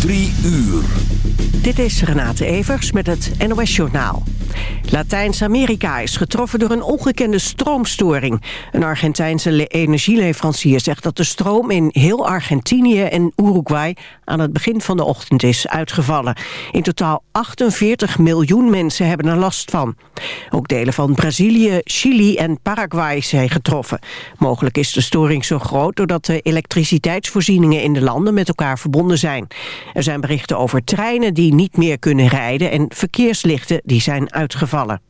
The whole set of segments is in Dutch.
Drie uur. Dit is Renate Evers met het NOS Journaal. Latijns-Amerika is getroffen door een ongekende stroomstoring. Een Argentijnse energieleverancier zegt dat de stroom in heel Argentinië en Uruguay aan het begin van de ochtend is uitgevallen. In totaal 48 miljoen mensen hebben er last van. Ook delen van Brazilië, Chili en Paraguay zijn getroffen. Mogelijk is de storing zo groot doordat de elektriciteitsvoorzieningen in de landen met elkaar verbonden zijn. Er zijn berichten over treinen die niet meer kunnen rijden en verkeerslichten die zijn uitgevallen.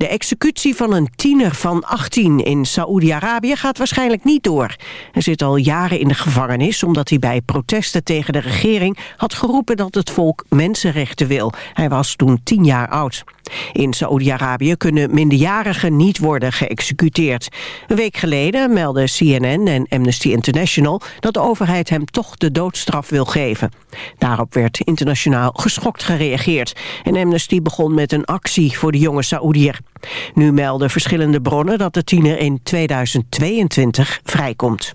De executie van een tiener van 18 in Saoedi-Arabië gaat waarschijnlijk niet door. Hij zit al jaren in de gevangenis omdat hij bij protesten tegen de regering had geroepen dat het volk mensenrechten wil. Hij was toen 10 jaar oud. In Saoedi-Arabië kunnen minderjarigen niet worden geëxecuteerd. Een week geleden meldden CNN en Amnesty International dat de overheid hem toch de doodstraf wil geven. Daarop werd internationaal geschokt gereageerd. En Amnesty begon met een actie voor de jonge Saoediër. Nu melden verschillende bronnen dat de tiener in 2022 vrijkomt.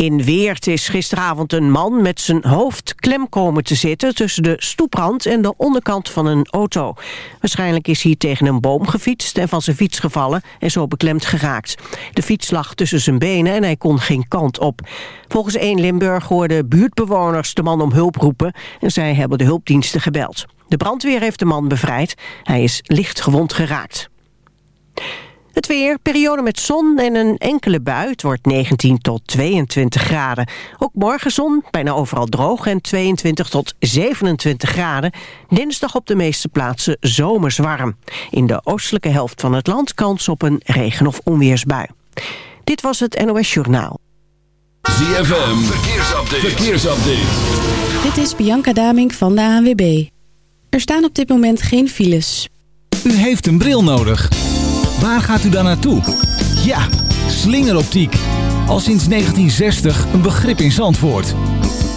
In Weert is gisteravond een man met zijn hoofd klem komen te zitten... tussen de stoeprand en de onderkant van een auto. Waarschijnlijk is hij tegen een boom gefietst en van zijn fiets gevallen... en zo beklemd geraakt. De fiets lag tussen zijn benen en hij kon geen kant op. Volgens 1 Limburg hoorden buurtbewoners de man om hulp roepen... en zij hebben de hulpdiensten gebeld. De brandweer heeft de man bevrijd. Hij is licht gewond geraakt. Het weer, periode met zon en een enkele bui. Het wordt 19 tot 22 graden. Ook morgen zon, bijna overal droog en 22 tot 27 graden. Dinsdag op de meeste plaatsen zomers warm. In de oostelijke helft van het land kans op een regen- of onweersbui. Dit was het NOS Journaal. ZFM, verkeersupdate. verkeersupdate. Dit is Bianca Damink van de ANWB. Er staan op dit moment geen files. U heeft een bril nodig. Waar gaat u dan naartoe? Ja, slingeroptiek. Al sinds 1960 een begrip in Zandvoort.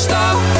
stop.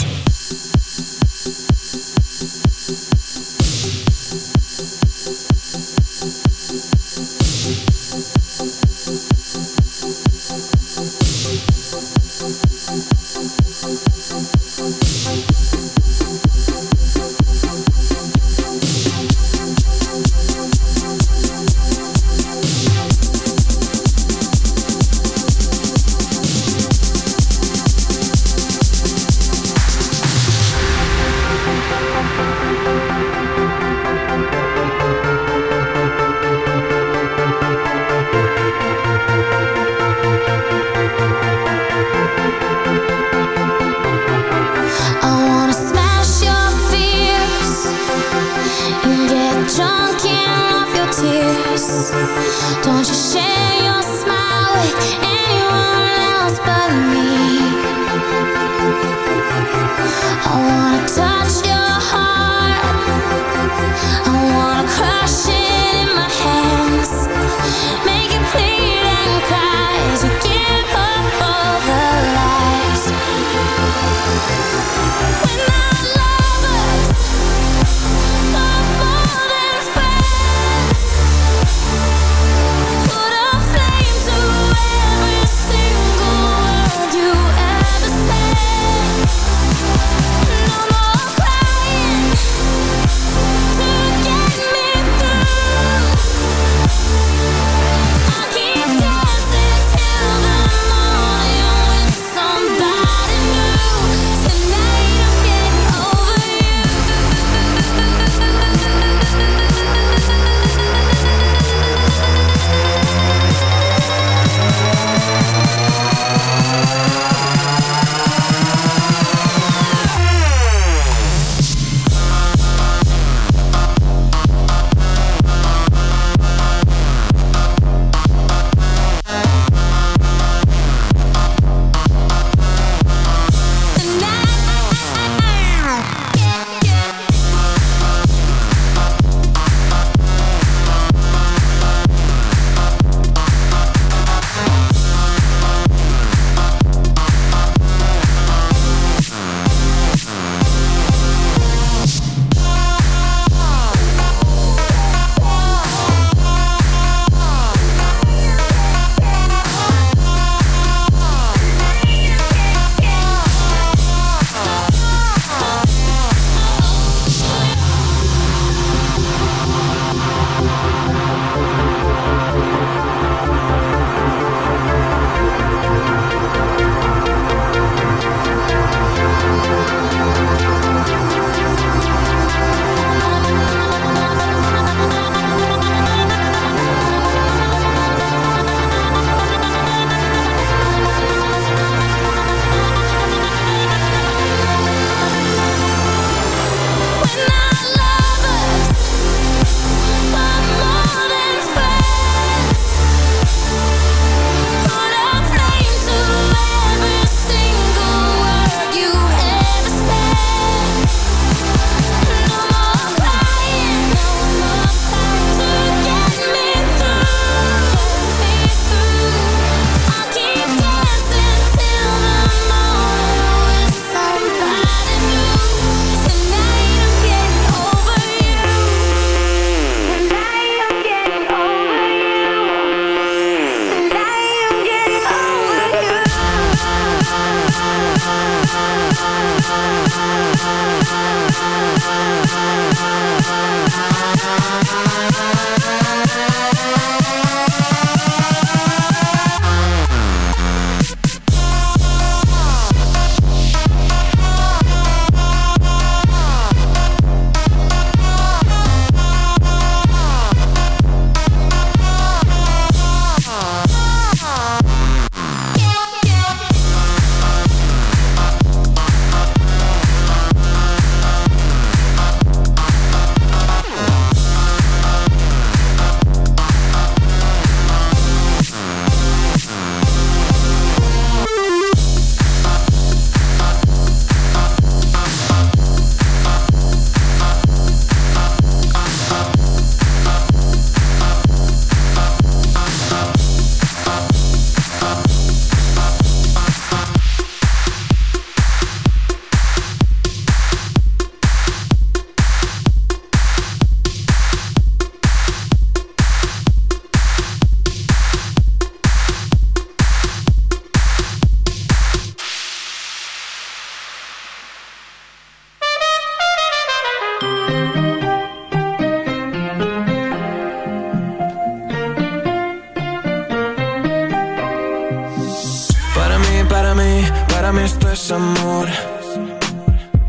Esto es amor.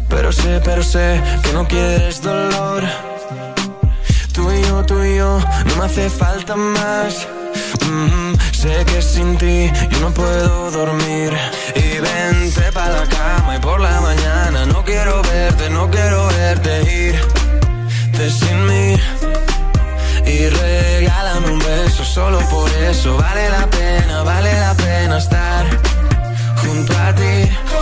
Pero sé, pero sé que no quieres dolor. Tú y yo, tú y yo, no me hace falta más. Mm, sé que sin ti yo no puedo dormir. Y vente pa' la cama y por la mañana no quiero verte, no quiero verte irte sin mí. Y regálame un beso, solo por eso vale la pena, vale la pena estar raccontati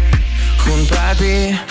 yeah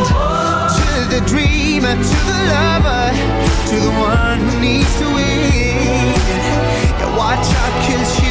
To the lover, to the one who needs to win. Yeah, watch out, cause here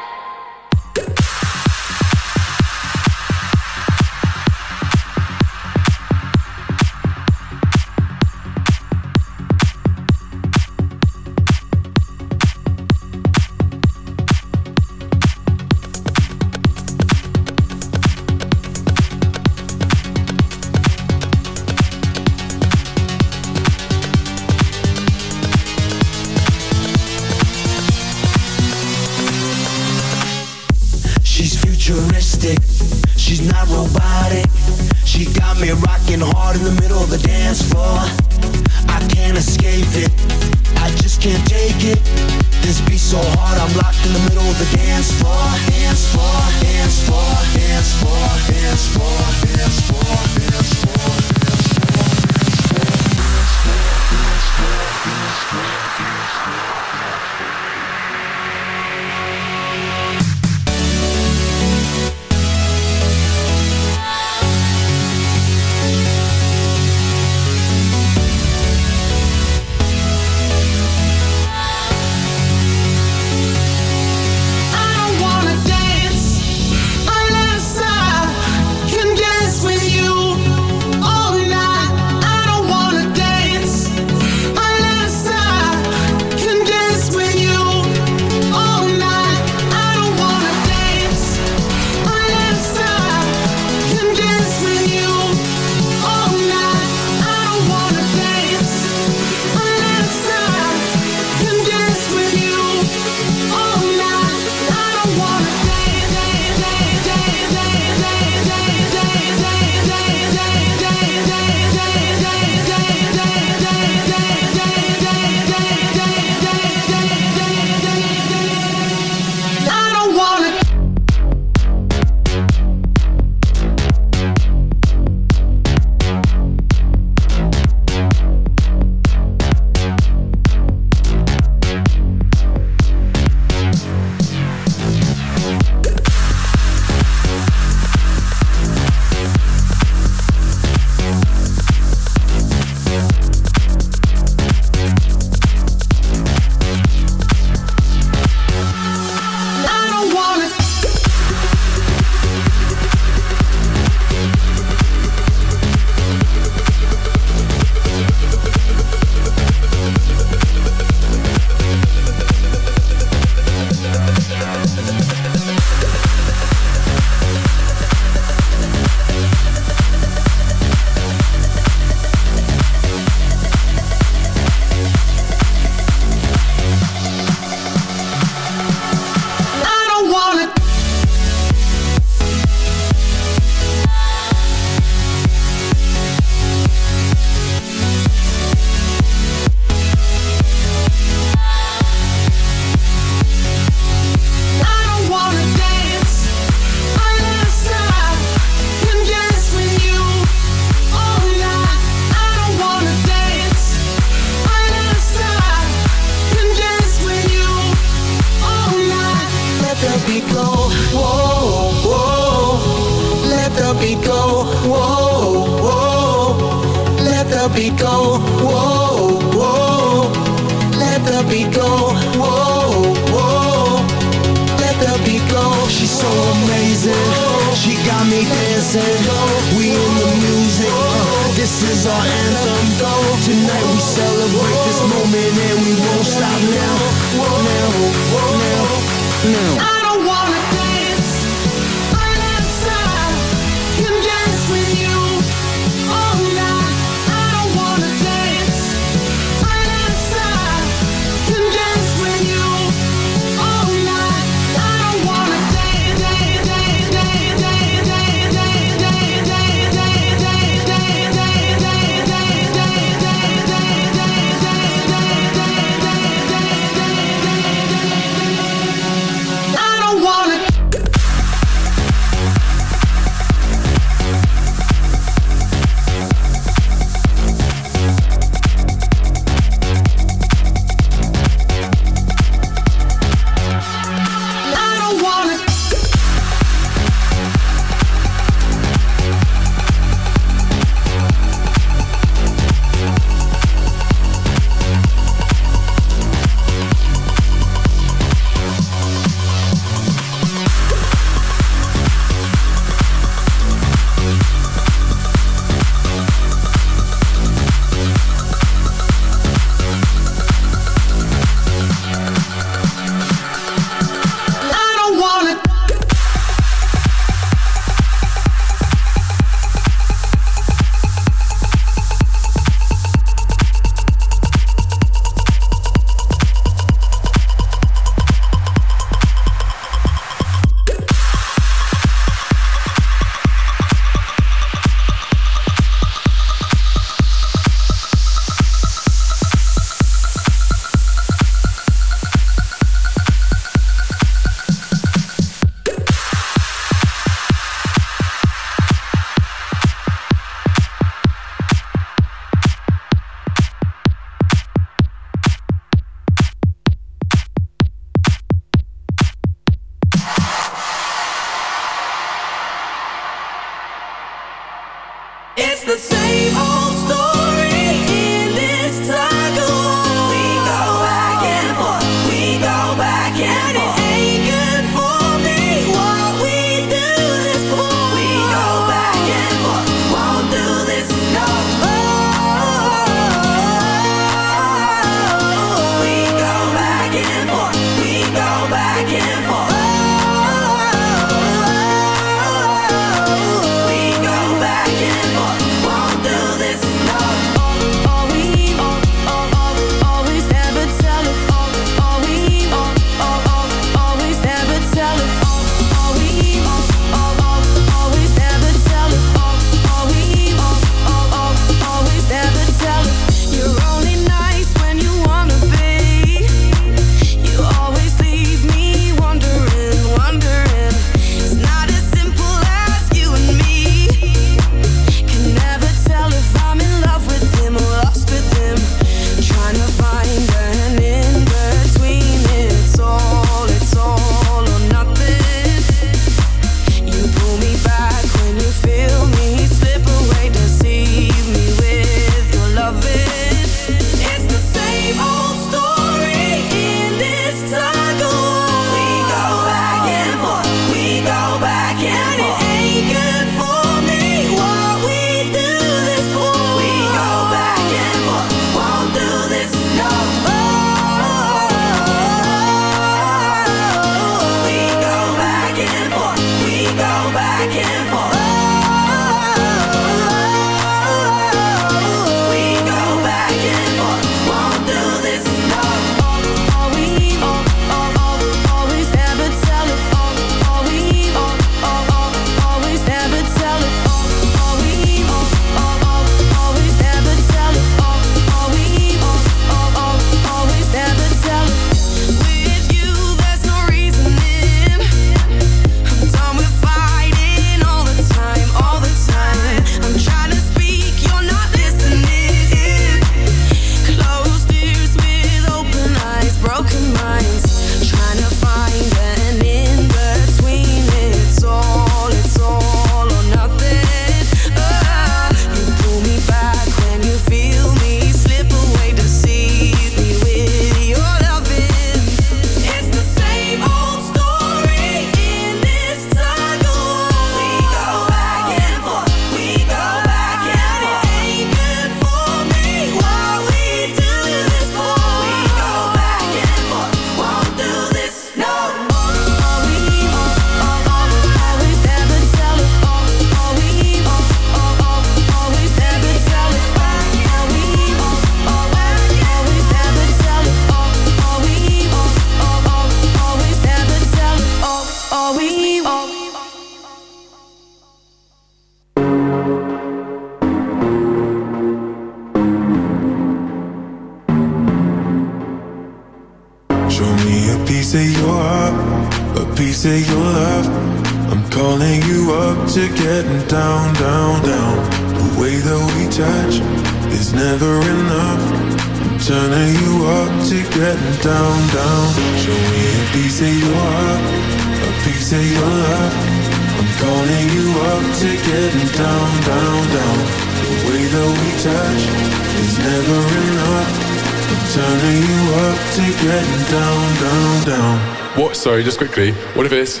quickly. What if it's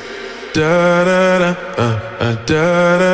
da da da da da?